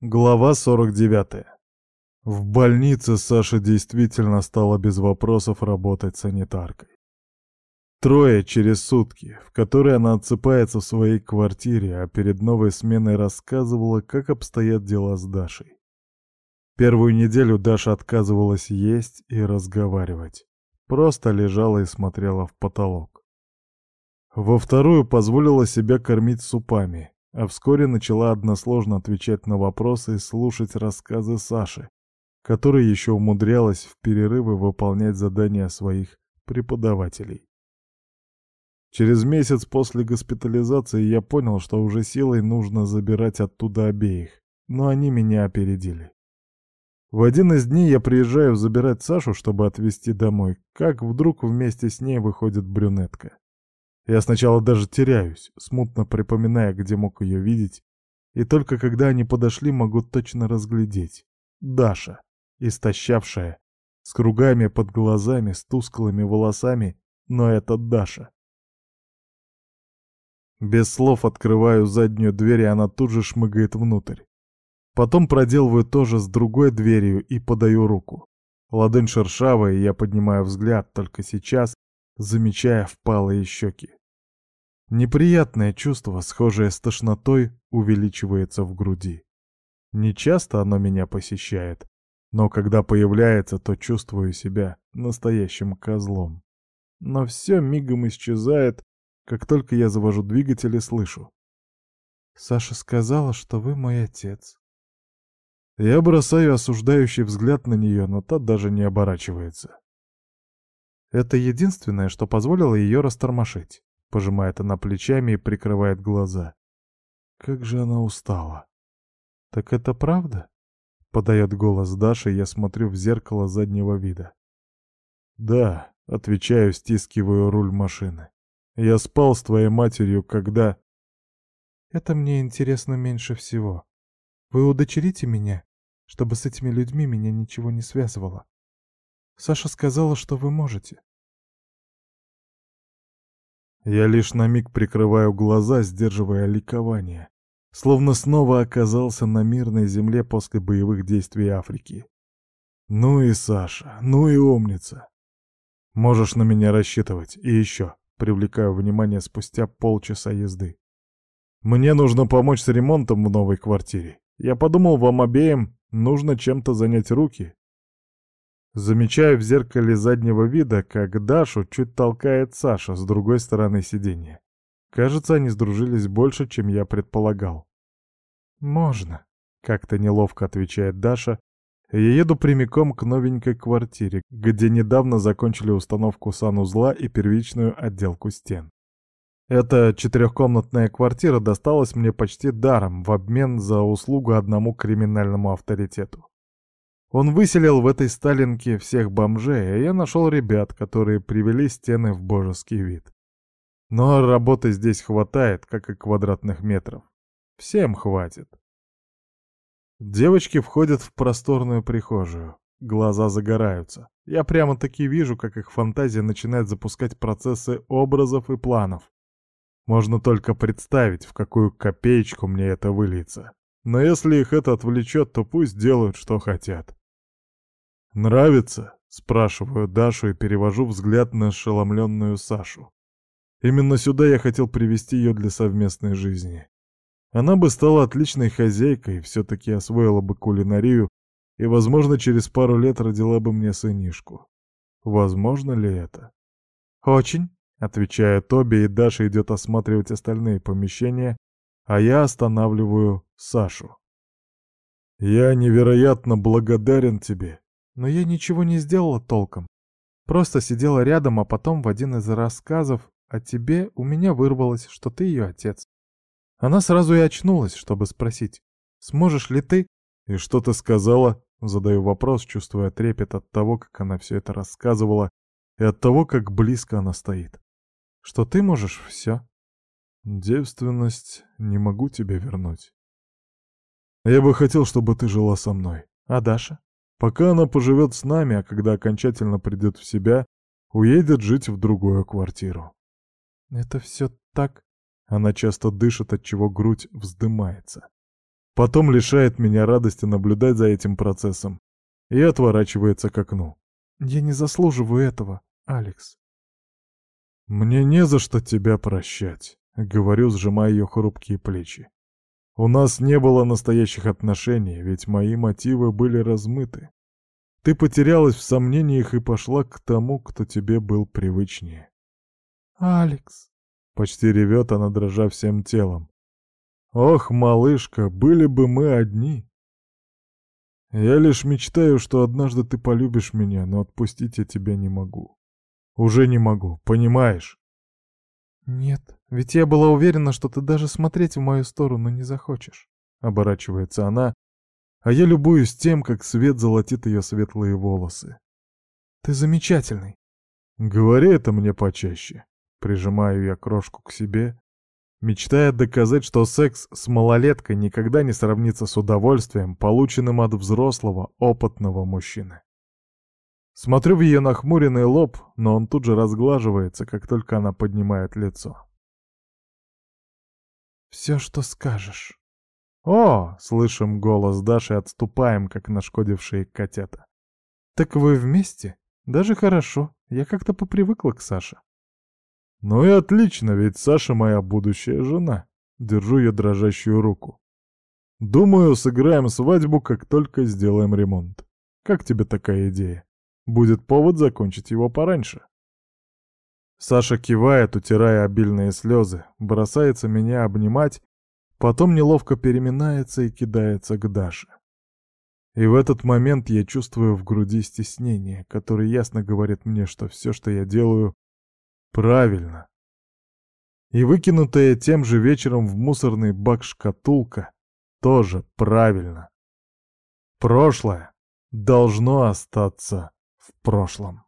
Глава 49. В больнице Саша действительно стала без вопросов работать санитаркой. Трое через сутки, в которые она отсыпается в своей квартире, а перед новой сменой рассказывала, как обстоят дела с Дашей. Первую неделю Даша отказывалась есть и разговаривать. Просто лежала и смотрела в потолок. Во вторую позволила себя кормить супами – а вскоре начала односложно отвечать на вопросы и слушать рассказы Саши, которая еще умудрялась в перерывы выполнять задания своих преподавателей. Через месяц после госпитализации я понял, что уже силой нужно забирать оттуда обеих, но они меня опередили. В один из дней я приезжаю забирать Сашу, чтобы отвезти домой, как вдруг вместе с ней выходит брюнетка. Я сначала даже теряюсь, смутно припоминая, где мог ее видеть, и только когда они подошли, могу точно разглядеть. Даша, истощавшая, с кругами под глазами, с тусклыми волосами, но это Даша. Без слов открываю заднюю дверь, и она тут же шмыгает внутрь. Потом проделываю то же с другой дверью и подаю руку. Ладонь шершавая, и я поднимаю взгляд, только сейчас замечая впалые щеки. Неприятное чувство, схожее с тошнотой, увеличивается в груди. Нечасто оно меня посещает, но когда появляется, то чувствую себя настоящим козлом. Но все мигом исчезает, как только я завожу двигатель и слышу. «Саша сказала, что вы мой отец». Я бросаю осуждающий взгляд на нее, но та даже не оборачивается. Это единственное, что позволило ее растормошить. Пожимает она плечами и прикрывает глаза. Как же она устала. Так это правда? Подает голос Даша, и я смотрю в зеркало заднего вида. Да, отвечаю, стискиваю руль машины. Я спал с твоей матерью, когда... Это мне интересно меньше всего. Вы удочерите меня, чтобы с этими людьми меня ничего не связывало. Саша сказала, что вы можете. Я лишь на миг прикрываю глаза, сдерживая ликование. Словно снова оказался на мирной земле после боевых действий Африки. Ну и Саша, ну и умница. Можешь на меня рассчитывать. И еще, привлекаю внимание спустя полчаса езды. Мне нужно помочь с ремонтом в новой квартире. Я подумал, вам обеим нужно чем-то занять руки. Замечаю в зеркале заднего вида, как Дашу чуть толкает Саша с другой стороны сиденья. Кажется, они сдружились больше, чем я предполагал. «Можно», — как-то неловко отвечает Даша. Я еду прямиком к новенькой квартире, где недавно закончили установку санузла и первичную отделку стен. Эта четырехкомнатная квартира досталась мне почти даром в обмен за услугу одному криминальному авторитету. Он выселил в этой Сталинке всех бомжей, а я нашел ребят, которые привели стены в божеский вид. Но работы здесь хватает, как и квадратных метров. Всем хватит. Девочки входят в просторную прихожую. Глаза загораются. Я прямо-таки вижу, как их фантазия начинает запускать процессы образов и планов. Можно только представить, в какую копеечку мне это выльется. Но если их это отвлечет, то пусть делают, что хотят. «Нравится?» — спрашиваю Дашу и перевожу взгляд на ошеломленную Сашу. Именно сюда я хотел привести ее для совместной жизни. Она бы стала отличной хозяйкой, все-таки освоила бы кулинарию и, возможно, через пару лет родила бы мне сынишку. Возможно ли это? «Очень», — отвечая Тоби, и Даша идет осматривать остальные помещения, а я останавливаю Сашу. «Я невероятно благодарен тебе», но я ничего не сделала толком. Просто сидела рядом, а потом в один из рассказов о тебе у меня вырвалось, что ты ее отец. Она сразу и очнулась, чтобы спросить, сможешь ли ты? И что ты сказала? Задаю вопрос, чувствуя трепет от того, как она все это рассказывала, и от того, как близко она стоит. Что ты можешь все? Девственность не могу тебе вернуть. Я бы хотел, чтобы ты жила со мной. А Даша? Пока она поживет с нами, а когда окончательно придет в себя, уедет жить в другую квартиру. Это все так? Она часто дышит, отчего грудь вздымается. Потом лишает меня радости наблюдать за этим процессом и отворачивается к окну. Я не заслуживаю этого, Алекс. Мне не за что тебя прощать, говорю, сжимая ее хрупкие плечи. У нас не было настоящих отношений, ведь мои мотивы были размыты. Ты потерялась в сомнениях и пошла к тому, кто тебе был привычнее. «Алекс!» — почти ревет она, дрожа всем телом. «Ох, малышка, были бы мы одни!» «Я лишь мечтаю, что однажды ты полюбишь меня, но отпустить я тебя не могу. Уже не могу, понимаешь?» «Нет», ведь я была уверена, что ты даже смотреть в мою сторону не захочешь. Оборачивается она, а я любуюсь тем, как свет золотит ее светлые волосы. Ты замечательный. Говори это мне почаще. Прижимаю я крошку к себе, мечтая доказать, что секс с малолеткой никогда не сравнится с удовольствием, полученным от взрослого, опытного мужчины. Смотрю в ее нахмуренный лоб, но он тут же разглаживается, как только она поднимает лицо. Все, что скажешь». «О!» — слышим голос Даши отступаем, как нашкодившие котята. «Так вы вместе? Даже хорошо. Я как-то попривыкла к Саше». «Ну и отлично, ведь Саша моя будущая жена». Держу я дрожащую руку. «Думаю, сыграем свадьбу, как только сделаем ремонт. Как тебе такая идея? Будет повод закончить его пораньше». Саша кивает, утирая обильные слезы, бросается меня обнимать, потом неловко переминается и кидается к Даше. И в этот момент я чувствую в груди стеснение, которое ясно говорит мне, что все, что я делаю, правильно. И выкинутая тем же вечером в мусорный бак шкатулка тоже правильно. Прошлое должно остаться в прошлом.